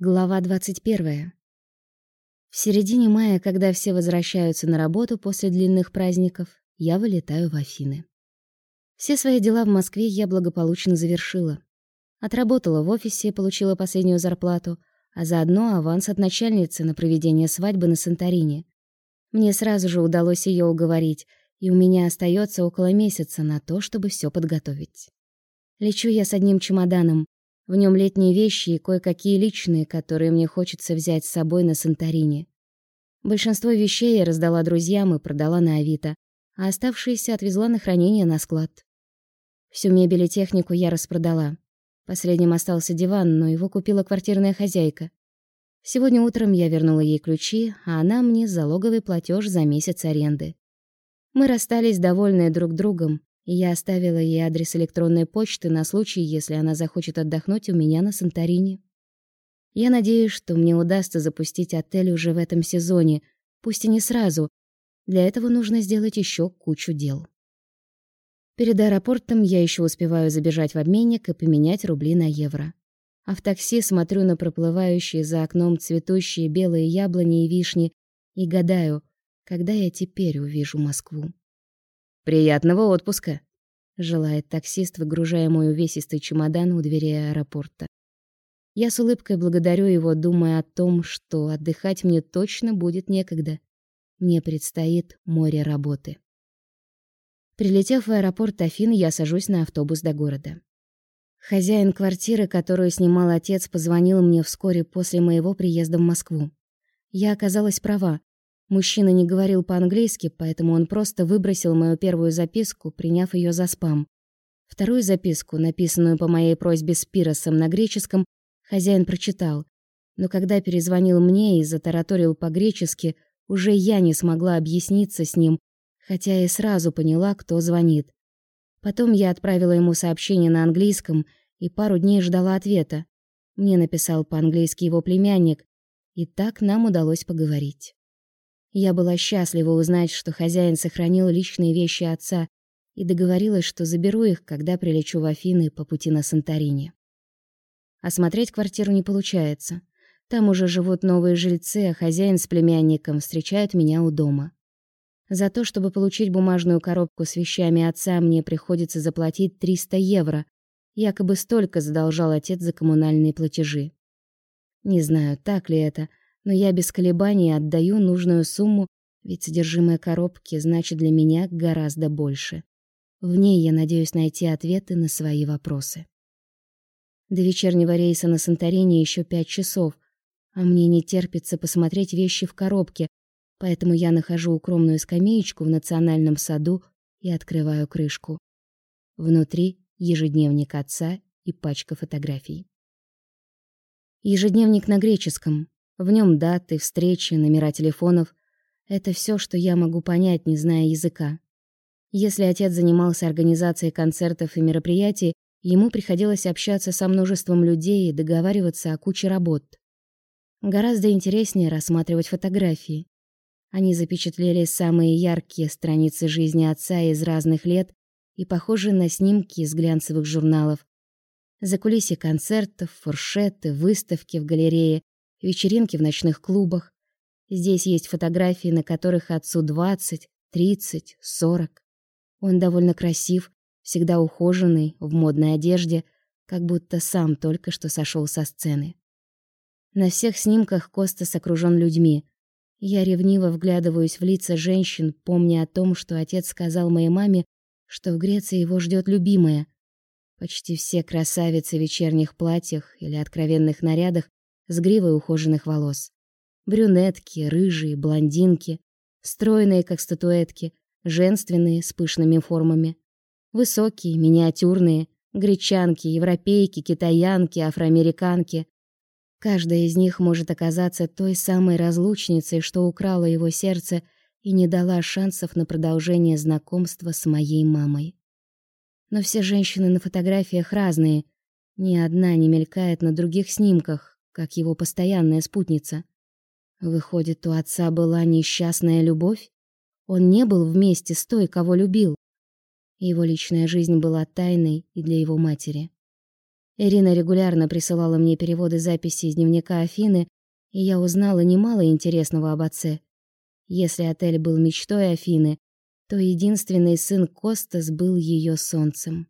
Глава 21. В середине мая, когда все возвращаются на работу после длинных праздников, я вылетаю в Афины. Все свои дела в Москве я благополучно завершила. Отработала в офисе, получила последнюю зарплату, а заодно аванс от начальницы на проведение свадьбы на Санторини. Мне сразу же удалось ее уговорить, и у меня остается около месяца на то, чтобы все подготовить. Лечу я с одним чемоданом, в нем летние вещи и кое-какие личные, которые мне хочется взять с собой на Санторини. Большинство вещей я раздала друзьям и продала на Авито, а оставшиеся отвезла на хранение на склад. Всю мебель и технику я распродала. Последним остался диван, но его купила квартирная хозяйка. Сегодня утром я вернула ей ключи, а она мне залоговый платеж за месяц аренды. Мы расстались довольные друг другом, я оставила ей адрес электронной почты на случай, если она захочет отдохнуть у меня на Санторини. Я надеюсь, что мне удастся запустить отель уже в этом сезоне, пусть и не сразу. Для этого нужно сделать еще кучу дел. Перед аэропортом я еще успеваю забежать в обменник и поменять рубли на евро. А в такси смотрю на проплывающие за окном цветущие белые яблони и вишни и гадаю, когда я теперь увижу Москву. Приятного отпуска, желает таксист, выгружая мой увесистый чемодан у двери аэропорта. Я с улыбкой благодарю его, думая о том, что отдыхать мне точно будет некогда. Мне предстоит море работы. Прилетев в аэропорт Афин, я сажусь на автобус до города. Хозяин квартиры, которую снимал отец, позвонил мне вскоре после моего приезда в Москву. Я оказалась права. Мужчина не говорил по-английски, поэтому он просто выбросил мою первую записку, приняв ее за спам. Вторую записку, написанную по моей просьбе с пиросом на греческом, хозяин прочитал. Но когда перезвонил мне и затараторил по-гречески, уже я не смогла объясниться с ним, хотя и сразу поняла, кто звонит. Потом я отправила ему сообщение на английском и пару дней ждала ответа. Мне написал по-английски его племянник, и так нам удалось поговорить. Я была счастлива узнать, что хозяин сохранил личные вещи отца и договорилась, что заберу их, когда прилечу в Афины по пути на Санторини. Осмотреть квартиру не получается. Там уже живут новые жильцы, а хозяин с племянником встречают меня у дома. За то, чтобы получить бумажную коробку с вещами отца, мне приходится заплатить 300 евро. Якобы столько задолжал отец за коммунальные платежи. Не знаю, так ли это, но я без колебаний отдаю нужную сумму, ведь содержимое коробки значит для меня гораздо больше. В ней я надеюсь найти ответы на свои вопросы. До вечернего рейса на Санторини еще пять часов, а мне не терпится посмотреть вещи в коробке, поэтому я нахожу укромную скамеечку в национальном саду и открываю крышку. Внутри ежедневник отца и пачка фотографий. Ежедневник на греческом, в нем даты, встречи, номера телефонов. Это все, что я могу понять, не зная языка. Если отец занимался организацией концертов и мероприятий, ему приходилось общаться со множеством людей и договариваться о куче работ. Гораздо интереснее рассматривать фотографии. Они запечатлели самые яркие страницы жизни отца из разных лет и похожи на снимки из глянцевых журналов. Закулисье концертов, фуршеты, выставки в галерее вечеринки в ночных клубах. Здесь есть фотографии, на которых отцу 20, 30, 40. Он довольно красив, всегда ухоженный, в модной одежде, как будто сам только что сошел со сцены. На всех снимках Костас окружен людьми. Я ревниво вглядываюсь в лица женщин, помня о том, что отец сказал моей маме, что в Греции его ждет любимая. Почти все красавицы в вечерних платьях или откровенных нарядах с гривой ухоженных волос. Брюнетки, рыжие, блондинки, стройные, как статуэтки, женственные, с пышными формами. Высокие, миниатюрные, гречанки, европейки, китаянки, афроамериканки. Каждая из них может оказаться той самой разлучницей, что украла его сердце и не дала шансов на продолжение знакомства с моей мамой. Но все женщины на фотографиях разные. Ни одна не мелькает на других снимках, как его постоянная спутница. Выходит, у отца была несчастная любовь? Он не был вместе с той, кого любил. Его личная жизнь была тайной и для его матери. Ирина регулярно присылала мне переводы записей из дневника Афины, и я узнала немало интересного об отце. Если отель был мечтой Афины, то единственный сын Костас был ее солнцем.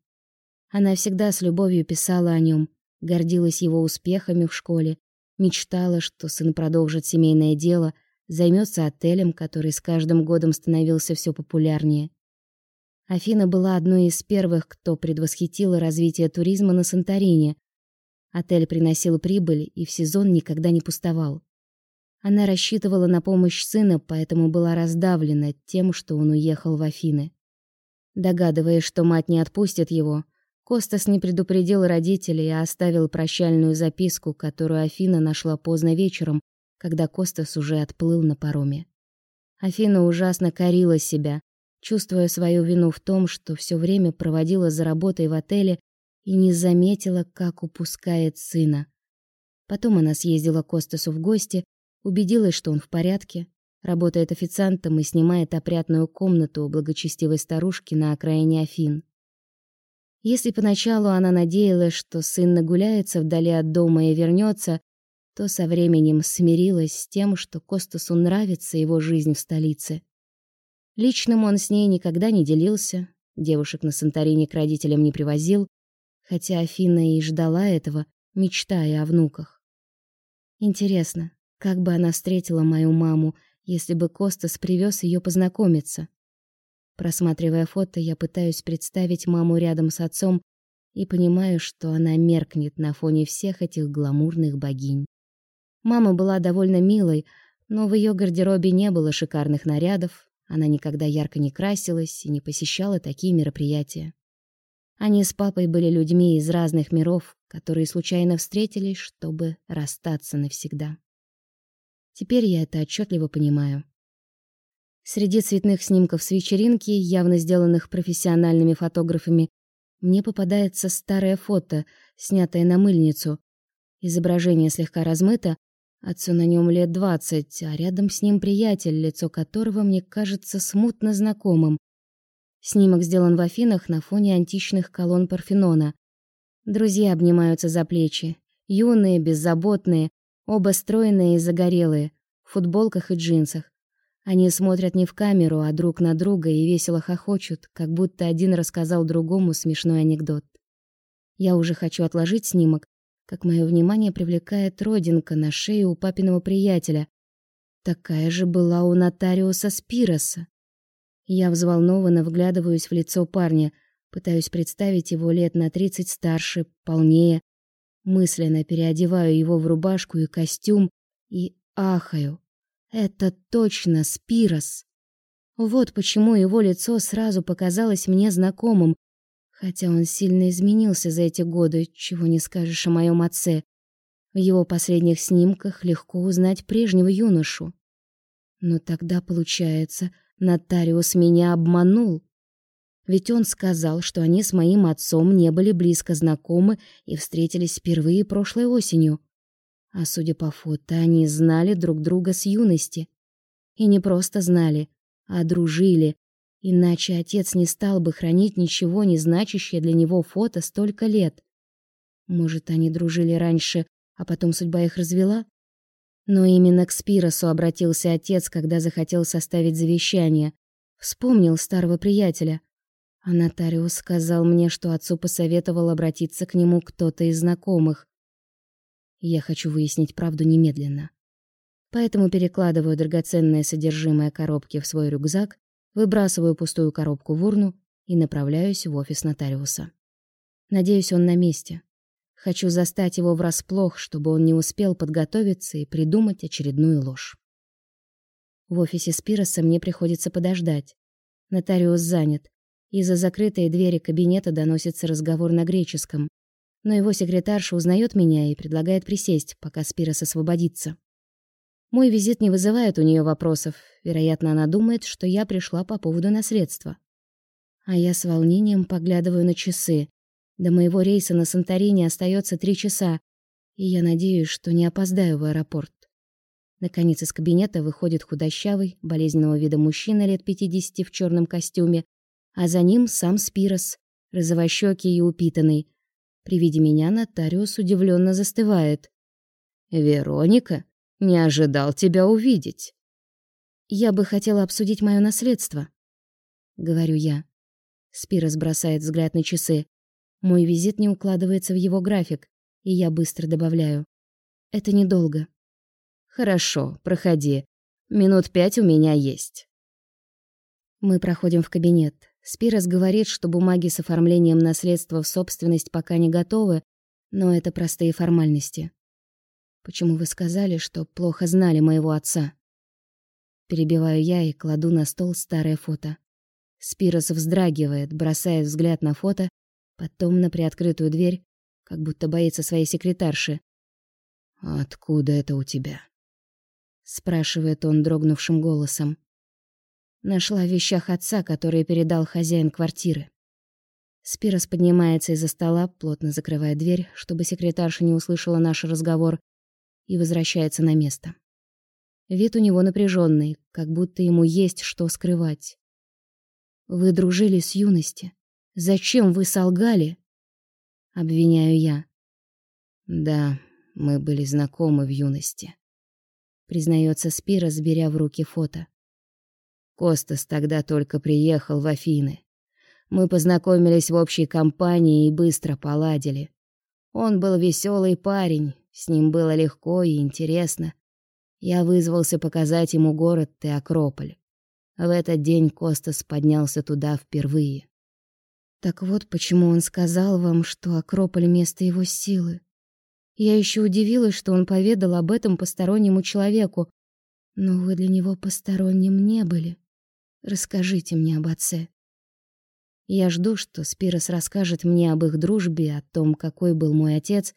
Она всегда с любовью писала о нем, гордилась его успехами в школе, мечтала, что сын продолжит семейное дело, займется отелем, который с каждым годом становился все популярнее. Афина была одной из первых, кто предвосхитила развитие туризма на Санторини. Отель приносил прибыль и в сезон никогда не пустовал. Она рассчитывала на помощь сына, поэтому была раздавлена тем, что он уехал в Афины. Догадываясь, что мать не отпустит его, Костас не предупредил родителей, а оставил прощальную записку, которую Афина нашла поздно вечером, когда Костас уже отплыл на пароме. Афина ужасно корила себя, чувствуя свою вину в том, что все время проводила за работой в отеле и не заметила, как упускает сына. Потом она съездила к Костасу в гости, убедилась, что он в порядке, работает официантом и снимает опрятную комнату у благочестивой старушки на окраине Афин. Если поначалу она надеялась, что сын нагуляется вдали от дома и вернется, то со временем смирилась с тем, что Костасу нравится его жизнь в столице. Личным он с ней никогда не делился, девушек на Санторини к родителям не привозил, хотя Афина и ждала этого, мечтая о внуках. Интересно, как бы она встретила мою маму, если бы Костас привез ее познакомиться? Просматривая фото, я пытаюсь представить маму рядом с отцом и понимаю, что она меркнет на фоне всех этих гламурных богинь. Мама была довольно милой, но в ее гардеробе не было шикарных нарядов, она никогда ярко не красилась и не посещала такие мероприятия. Они с папой были людьми из разных миров, которые случайно встретились, чтобы расстаться навсегда. Теперь я это отчетливо понимаю. Среди цветных снимков с вечеринки, явно сделанных профессиональными фотографами, мне попадается старое фото, снятое на мыльницу. Изображение слегка размыто, Отцу на нем лет двадцать, а рядом с ним приятель, лицо которого мне кажется смутно знакомым. Снимок сделан в Афинах на фоне античных колонн Парфенона. Друзья обнимаются за плечи. Юные, беззаботные, оба стройные и загорелые, в футболках и джинсах. Они смотрят не в камеру, а друг на друга и весело хохочут, как будто один рассказал другому смешной анекдот. Я уже хочу отложить снимок, как мое внимание привлекает родинка на шее у папиного приятеля. Такая же была у нотариуса Спироса. Я взволнованно вглядываюсь в лицо парня, пытаюсь представить его лет на тридцать старше, полнее, мысленно переодеваю его в рубашку и костюм и ахаю. Это точно Спирос. Вот почему его лицо сразу показалось мне знакомым, Хотя он сильно изменился за эти годы, чего не скажешь о моем отце. В его последних снимках легко узнать прежнего юношу. Но тогда, получается, нотариус меня обманул. Ведь он сказал, что они с моим отцом не были близко знакомы и встретились впервые прошлой осенью. А судя по фото, они знали друг друга с юности. И не просто знали, а дружили, Иначе отец не стал бы хранить ничего не значащее для него фото столько лет. Может, они дружили раньше, а потом судьба их развела? Но именно к Спиросу обратился отец, когда захотел составить завещание. Вспомнил старого приятеля. А нотариус сказал мне, что отцу посоветовал обратиться к нему кто-то из знакомых. Я хочу выяснить правду немедленно. Поэтому перекладываю драгоценное содержимое коробки в свой рюкзак Выбрасываю пустую коробку в урну и направляюсь в офис нотариуса. Надеюсь, он на месте. Хочу застать его врасплох, чтобы он не успел подготовиться и придумать очередную ложь. В офисе Спироса мне приходится подождать. Нотариус занят. Из-за закрытой двери кабинета доносится разговор на греческом. Но его секретарша узнает меня и предлагает присесть, пока Спирос освободится. Мой визит не вызывает у нее вопросов. Вероятно, она думает, что я пришла по поводу наследства. А я с волнением поглядываю на часы. До моего рейса на Санторини остается три часа, и я надеюсь, что не опоздаю в аэропорт. Наконец из кабинета выходит худощавый, болезненного вида мужчина лет пятидесяти в черном костюме, а за ним сам Спирос, розовощёкий и упитанный. При виде меня нотариус удивленно застывает. «Вероника, не ожидал тебя увидеть». «Я бы хотела обсудить мое наследство», — говорю я. Спирос бросает взгляд на часы. Мой визит не укладывается в его график, и я быстро добавляю. «Это недолго». «Хорошо, проходи. Минут пять у меня есть». Мы проходим в кабинет. Спирос говорит, что бумаги с оформлением наследства в собственность пока не готовы, но это простые формальности. Почему вы сказали, что плохо знали моего отца? Перебиваю я и кладу на стол старое фото. Спирос вздрагивает, бросает взгляд на фото, потом на приоткрытую дверь, как будто боится своей секретарши. «Откуда это у тебя?» спрашивает он дрогнувшим голосом. Нашла в вещах отца, которые передал хозяин квартиры. Спирос поднимается из-за стола, плотно закрывая дверь, чтобы секретарша не услышала наш разговор, и возвращается на место. Вид у него напряженный, как будто ему есть что скрывать. Вы дружили с юности. Зачем вы солгали? Обвиняю я. Да, мы были знакомы в юности признается Спирос, беря в руки фото. Костас тогда только приехал в Афины. Мы познакомились в общей компании и быстро поладили. Он был веселый парень, с ним было легко и интересно. Я вызвался показать ему город и Акрополь. В этот день Костас поднялся туда впервые. Так вот почему он сказал вам, что Акрополь — место его силы. Я еще удивилась, что он поведал об этом постороннему человеку. Но вы для него посторонним не были. Расскажите мне об отце. Я жду, что Спирос расскажет мне об их дружбе, о том, какой был мой отец,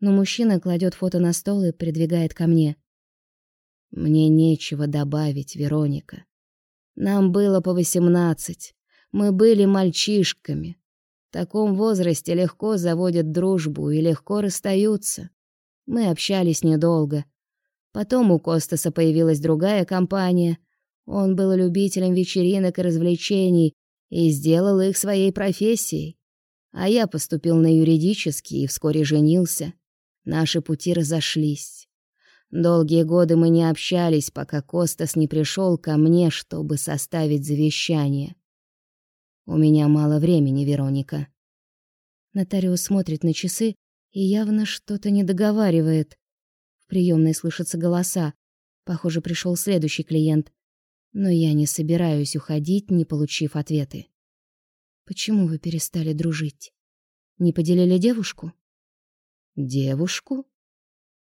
но мужчина кладет фото на стол и придвигает ко мне. Мне нечего добавить, Вероника. Нам было по восемнадцать. Мы были мальчишками. В таком возрасте легко заводят дружбу и легко расстаются. Мы общались недолго. Потом у Костаса появилась другая компания. Он был любителем вечеринок и развлечений и сделал их своей профессией. А я поступил на юридический и вскоре женился. Наши пути разошлись. Долгие годы мы не общались, пока Костас не пришел ко мне, чтобы составить завещание. У меня мало времени, Вероника. Нотариус смотрит на часы и явно что-то не договаривает. В приемной слышатся голоса. Похоже, пришел следующий клиент. Но я не собираюсь уходить, не получив ответы. Почему вы перестали дружить? Не поделили девушку? Девушку?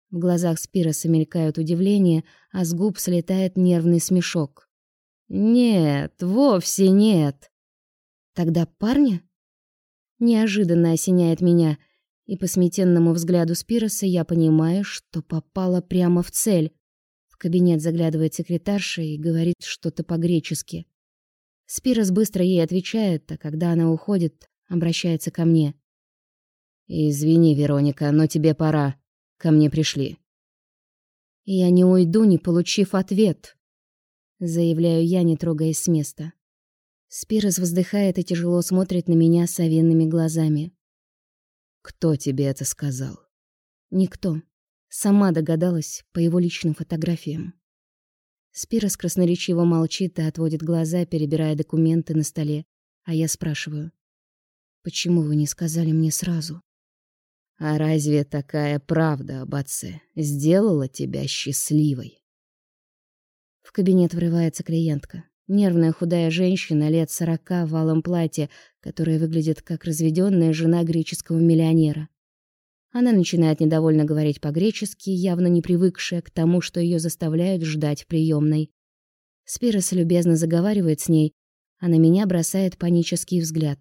В глазах Спироса мелькают удивление, а с губ слетает нервный смешок. Нет, вовсе нет. Тогда парня? Неожиданно осеняет меня, и по сметенному взгляду Спироса я понимаю, что попала прямо в цель. Кабинет заглядывает секретарша и говорит что-то по-гречески. Спирос быстро ей отвечает, а когда она уходит, обращается ко мне. «Извини, Вероника, но тебе пора. Ко мне пришли». «Я не уйду, не получив ответ», — заявляю я, не трогаясь с места. Спирос вздыхает и тяжело смотрит на меня совинными глазами. «Кто тебе это сказал?» «Никто. Сама догадалась по его личным фотографиям». Спирос красноречиво молчит и отводит глаза, перебирая документы на столе, а я спрашиваю. «Почему вы не сказали мне сразу?» «А разве такая правда об отце сделала тебя счастливой?» В кабинет врывается клиентка. Нервная худая женщина лет сорока в алом платье, которая выглядит как разведенная жена греческого миллионера. Она начинает недовольно говорить по-гречески, явно не привыкшая к тому, что ее заставляют ждать в приемной. Спирос любезно заговаривает с ней, а на меня бросает панический взгляд.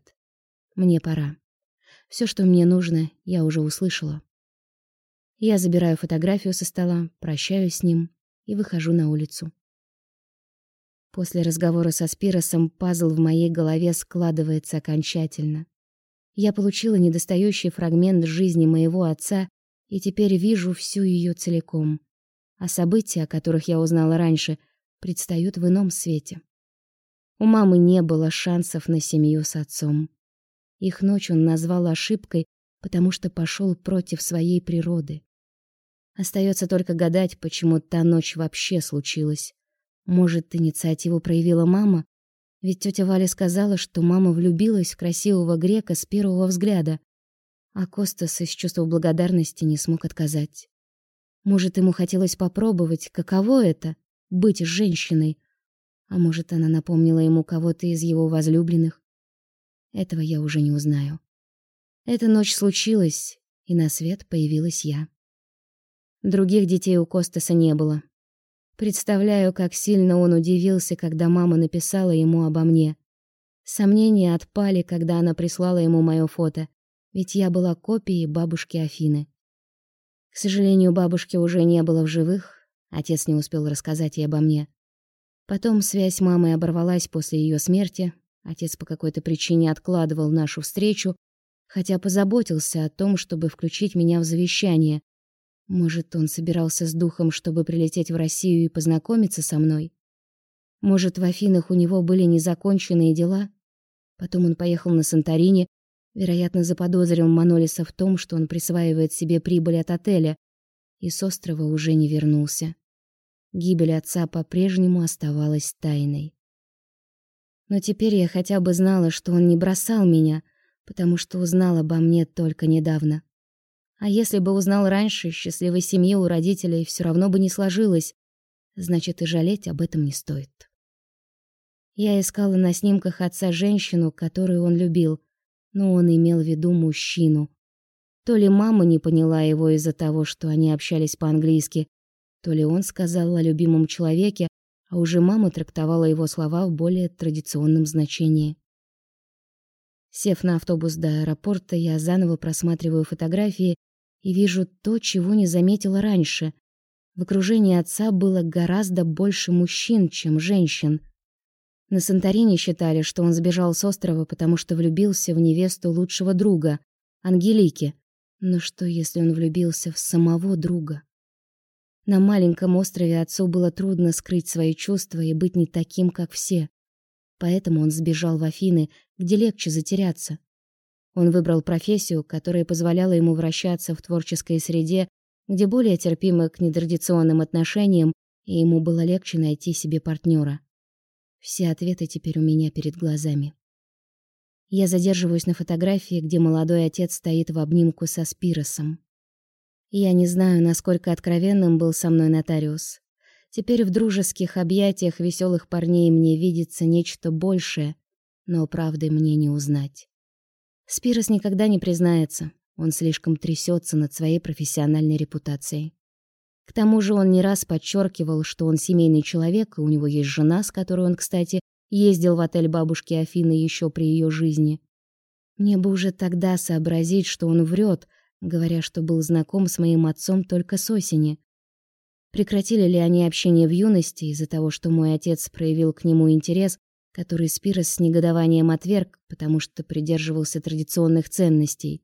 Мне пора. Все, что мне нужно, я уже услышала. Я забираю фотографию со стола, прощаюсь с ним и выхожу на улицу. После разговора со Спиросом пазл в моей голове складывается окончательно. Я получила недостающий фрагмент жизни моего отца и теперь вижу всю ее целиком. А события, о которых я узнала раньше, предстают в ином свете. У мамы не было шансов на семью с отцом. Их ночь он назвал ошибкой, потому что пошел против своей природы. Остается только гадать, почему та ночь вообще случилась. Может, инициативу проявила мама? Ведь тетя Валя сказала, что мама влюбилась в красивого грека с первого взгляда, а Костас из чувства благодарности не смог отказать. Может, ему хотелось попробовать, каково это — быть женщиной. А может, она напомнила ему кого-то из его возлюбленных. Этого я уже не узнаю. Эта ночь случилась, и на свет появилась я. Других детей у Костаса не было. Представляю, как сильно он удивился, когда мама написала ему обо мне. Сомнения отпали, когда она прислала ему моё фото, ведь я была копией бабушки Афины. К сожалению, бабушки уже не было в живых, отец не успел рассказать ей обо мне. Потом связь мамы оборвалась после ее смерти, отец по какой-то причине откладывал нашу встречу, хотя позаботился о том, чтобы включить меня в завещание. Может, он собирался с духом, чтобы прилететь в Россию и познакомиться со мной? Может, в Афинах у него были незаконченные дела? Потом он поехал на Санторини, Вероятно, заподозрил Манолиса в том, что он присваивает себе прибыль от отеля, и с острова уже не вернулся. Гибель отца по-прежнему оставалась тайной. Но теперь я хотя бы знала, что он не бросал меня, потому что узнал обо мне только недавно. А если бы узнал раньше, счастливой семьи у родителей все равно бы не сложилось, значит и жалеть об этом не стоит. Я искала на снимках отца женщину, которую он любил — но он имел в виду мужчину. То ли мама не поняла его из-за того, что они общались по-английски, то ли он сказал о любимом человеке, а уже мама трактовала его слова в более традиционном значении. Сев на автобус до аэропорта, я заново просматриваю фотографии и вижу то, чего не заметила раньше. В окружении отца было гораздо больше мужчин, чем женщин — на Санторини считали, что он сбежал с острова, потому что влюбился в невесту лучшего друга, Ангелики. Но что, если он влюбился в самого друга? На маленьком острове отцу было трудно скрыть свои чувства и быть не таким, как все. Поэтому он сбежал в Афины, где легче затеряться. Он выбрал профессию, которая позволяла ему вращаться в творческой среде, где более терпимо к нетрадиционным отношениям, и ему было легче найти себе партнера. Все ответы теперь у меня перед глазами. Я задерживаюсь на фотографии, где молодой отец стоит в обнимку со Спиросом. Я не знаю, насколько откровенным был со мной нотариус. Теперь в дружеских объятиях веселых парней мне видится нечто большее, но правды мне не узнать. Спирос никогда не признается, он слишком трясется над своей профессиональной репутацией. К тому же он не раз подчеркивал, что он семейный человек, и у него есть жена, с которой он, кстати, ездил в отель бабушки Афины еще при ее жизни. Мне бы уже тогда сообразить, что он врет, говоря, что был знаком с моим отцом только с осени. Прекратили ли они общение в юности из-за того, что мой отец проявил к нему интерес, который Спирос с негодованием отверг, потому что придерживался традиционных ценностей?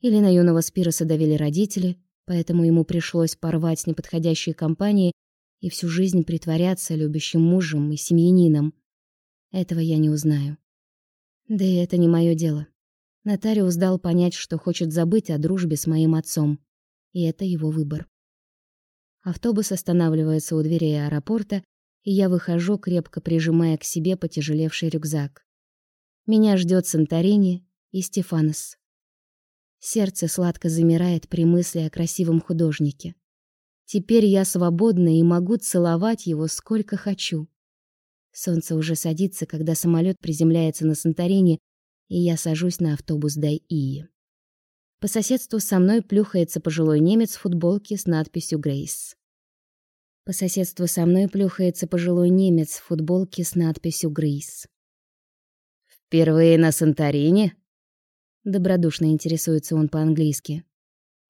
Или на юного Спироса давили родители, поэтому ему пришлось порвать с неподходящей компанией и всю жизнь притворяться любящим мужем и семьянином. Этого я не узнаю. Да и это не мое дело. Нотариус дал понять, что хочет забыть о дружбе с моим отцом, и это его выбор. Автобус останавливается у дверей аэропорта, и я выхожу, крепко прижимая к себе потяжелевший рюкзак. Меня ждет Санторини и Стефанос. Сердце сладко замирает при мысли о красивом художнике. Теперь я свободна и могу целовать его сколько хочу. Солнце уже садится, когда самолет приземляется на Санторини, и я сажусь на автобус до Ии. По соседству со мной плюхается пожилой немец в футболке с надписью «Грейс». По соседству со мной плюхается пожилой немец в футболке с надписью «Грейс». «Впервые на Санторини?» Добродушно интересуется он по-английски.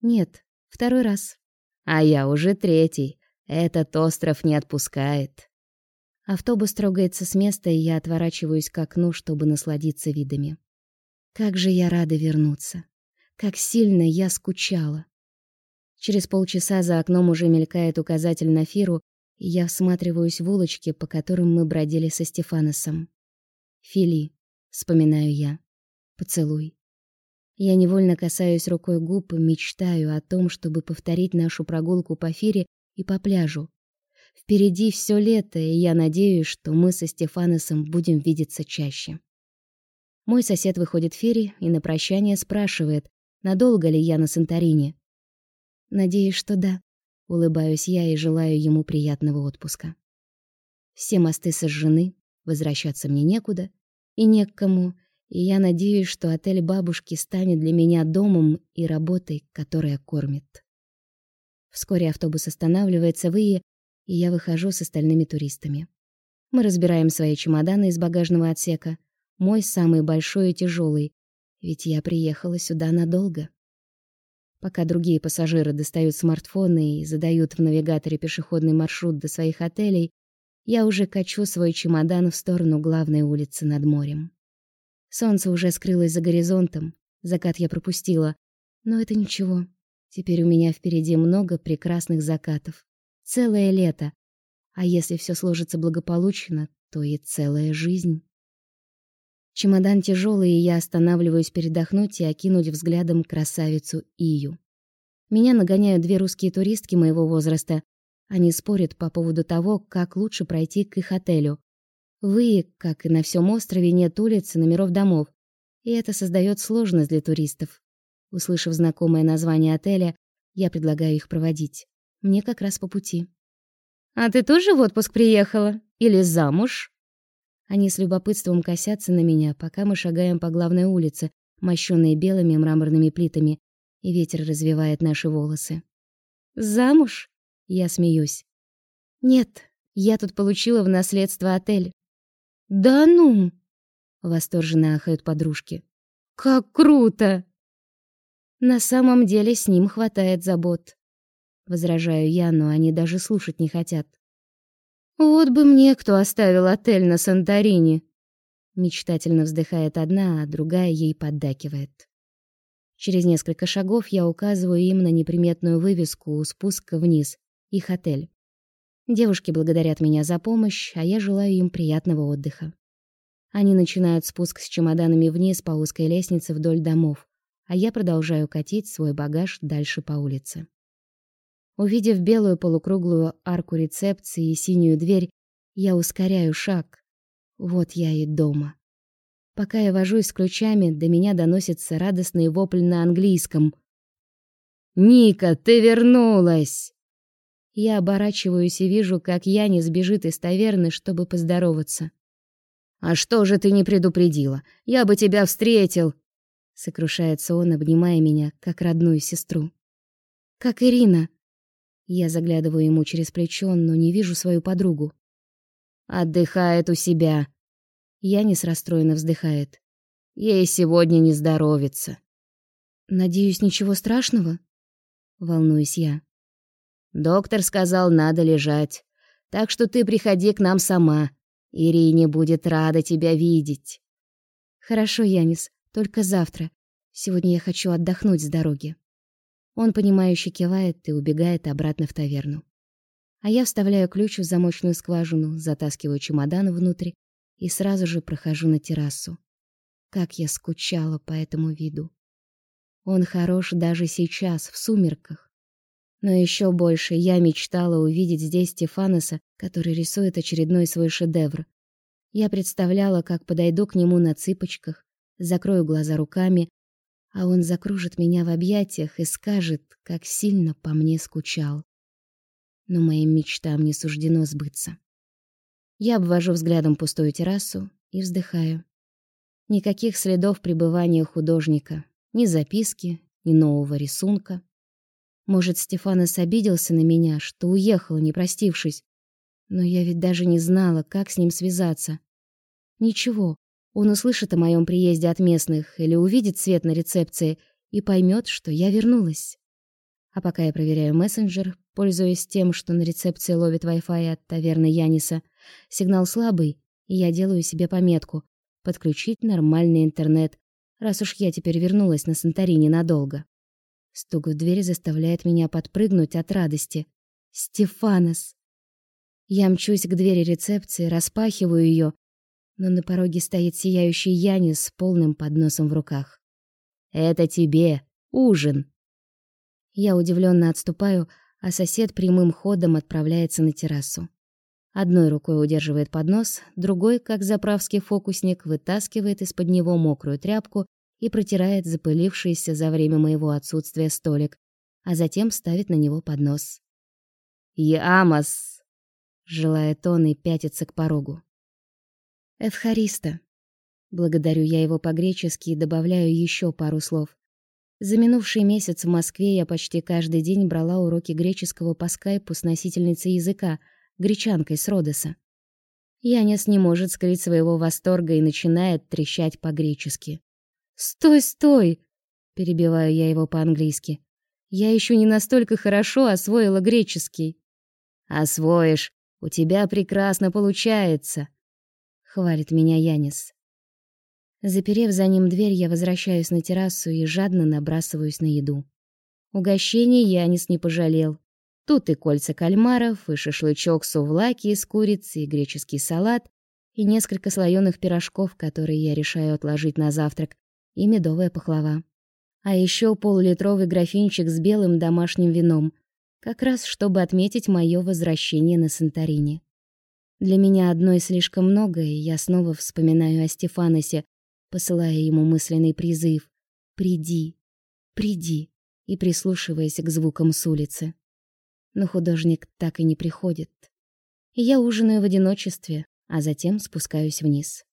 Нет, второй раз. А я уже третий. Этот остров не отпускает. Автобус трогается с места, и я отворачиваюсь к окну, чтобы насладиться видами. Как же я рада вернуться. Как сильно я скучала. Через полчаса за окном уже мелькает указатель на Фиру, и я всматриваюсь в улочки, по которым мы бродили со Стефаносом. Фили, вспоминаю я. Поцелуй. Я невольно касаюсь рукой губ и мечтаю о том, чтобы повторить нашу прогулку по Фире и по пляжу. Впереди все лето, и я надеюсь, что мы со Стефаносом будем видеться чаще. Мой сосед выходит в Фире и на прощание спрашивает, надолго ли я на Санторини. Надеюсь, что да. Улыбаюсь я и желаю ему приятного отпуска. Все мосты сожжены, возвращаться мне некуда и не к кому, и я надеюсь, что отель бабушки станет для меня домом и работой, которая кормит. Вскоре автобус останавливается в Ие, и я выхожу с остальными туристами. Мы разбираем свои чемоданы из багажного отсека. Мой самый большой и тяжелый, ведь я приехала сюда надолго. Пока другие пассажиры достают смартфоны и задают в навигаторе пешеходный маршрут до своих отелей, я уже качу свой чемодан в сторону главной улицы над морем. Солнце уже скрылось за горизонтом, закат я пропустила, но это ничего. Теперь у меня впереди много прекрасных закатов. Целое лето. А если все сложится благополучно, то и целая жизнь. Чемодан тяжелый, и я останавливаюсь передохнуть и окинуть взглядом красавицу Ию. Меня нагоняют две русские туристки моего возраста. Они спорят по поводу того, как лучше пройти к их отелю. Вы, как и на всем острове, нет улиц и номеров домов, и это создает сложность для туристов. Услышав знакомое название отеля, я предлагаю их проводить. Мне как раз по пути. «А ты тоже в отпуск приехала? Или замуж?» Они с любопытством косятся на меня, пока мы шагаем по главной улице, мощенной белыми мраморными плитами, и ветер развивает наши волосы. «Замуж?» — я смеюсь. «Нет, я тут получила в наследство отель. «Да ну!» — восторженно ахают подружки. «Как круто!» «На самом деле с ним хватает забот», — возражаю я, но они даже слушать не хотят. «Вот бы мне кто оставил отель на Санторини!» Мечтательно вздыхает одна, а другая ей поддакивает. Через несколько шагов я указываю им на неприметную вывеску у спуска вниз, их отель. Девушки благодарят меня за помощь, а я желаю им приятного отдыха. Они начинают спуск с чемоданами вниз по узкой лестнице вдоль домов, а я продолжаю катить свой багаж дальше по улице. Увидев белую полукруглую арку рецепции и синюю дверь, я ускоряю шаг. Вот я и дома. Пока я вожусь с ключами, до меня доносится радостный вопль на английском. «Ника, ты вернулась!» Я оборачиваюсь и вижу, как Янис бежит из таверны, чтобы поздороваться. «А что же ты не предупредила? Я бы тебя встретил!» Сокрушается он, обнимая меня, как родную сестру. «Как Ирина!» Я заглядываю ему через плечо, но не вижу свою подругу. «Отдыхает у себя!» Янис расстроенно вздыхает. «Ей сегодня не здоровится!» «Надеюсь, ничего страшного?» Волнуюсь я. Доктор сказал, надо лежать. Так что ты приходи к нам сама. Ирине будет рада тебя видеть. Хорошо, Янис, только завтра. Сегодня я хочу отдохнуть с дороги. Он понимающе кивает и убегает обратно в таверну. А я вставляю ключ в замочную скважину, затаскиваю чемодан внутрь и сразу же прохожу на террасу. Как я скучала по этому виду. Он хорош даже сейчас, в сумерках. Но еще больше я мечтала увидеть здесь Стефаноса, который рисует очередной свой шедевр. Я представляла, как подойду к нему на цыпочках, закрою глаза руками, а он закружит меня в объятиях и скажет, как сильно по мне скучал. Но моим мечтам не суждено сбыться. Я обвожу взглядом пустую террасу и вздыхаю. Никаких следов пребывания художника, ни записки, ни нового рисунка. Может, Стефанос обиделся на меня, что уехала, не простившись. Но я ведь даже не знала, как с ним связаться. Ничего, он услышит о моем приезде от местных или увидит свет на рецепции и поймет, что я вернулась. А пока я проверяю мессенджер, пользуясь тем, что на рецепции ловит Wi-Fi от таверны Яниса, сигнал слабый, и я делаю себе пометку подключить нормальный интернет, раз уж я теперь вернулась на Санторини надолго. Стук в дверь заставляет меня подпрыгнуть от радости. Стефанос. Я мчусь к двери рецепции, распахиваю ее, но на пороге стоит сияющий Янис с полным подносом в руках. Это тебе. Ужин. Я удивленно отступаю, а сосед прямым ходом отправляется на террасу. Одной рукой удерживает поднос, другой, как заправский фокусник, вытаскивает из-под него мокрую тряпку и протирает запылившийся за время моего отсутствия столик, а затем ставит на него поднос. «Ямас!» — желает он и пятится к порогу. «Эвхариста». Благодарю я его по-гречески и добавляю еще пару слов. За минувший месяц в Москве я почти каждый день брала уроки греческого по скайпу с носительницей языка, гречанкой с Родоса. Янис не может скрыть своего восторга и начинает трещать по-гречески. «Стой, стой!» — перебиваю я его по-английски. «Я еще не настолько хорошо освоила греческий». «Освоишь, у тебя прекрасно получается», — хвалит меня Янис. Заперев за ним дверь, я возвращаюсь на террасу и жадно набрасываюсь на еду. Угощений Янис не пожалел. Тут и кольца кальмаров, и шашлычок сувлаки из курицы, и греческий салат, и несколько слоёных пирожков, которые я решаю отложить на завтрак, и медовая пахлава. А еще полулитровый графинчик с белым домашним вином, как раз чтобы отметить мое возвращение на Санторини. Для меня одной слишком много, и я снова вспоминаю о Стефаносе, посылая ему мысленный призыв «Приди, приди» и прислушиваясь к звукам с улицы. Но художник так и не приходит. Я ужинаю в одиночестве, а затем спускаюсь вниз.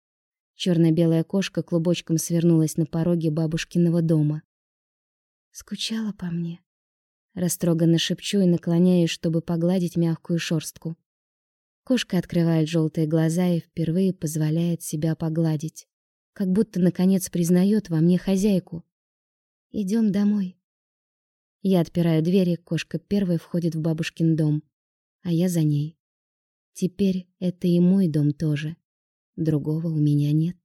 черно белая кошка клубочком свернулась на пороге бабушкиного дома. Скучала по мне. Растроганно шепчу и наклоняюсь, чтобы погладить мягкую шорстку. Кошка открывает желтые глаза и впервые позволяет себя погладить как будто наконец признает во мне хозяйку. Идем домой. Я отпираю двери, кошка первой входит в бабушкин дом, а я за ней. Теперь это и мой дом тоже. Другого у меня нет.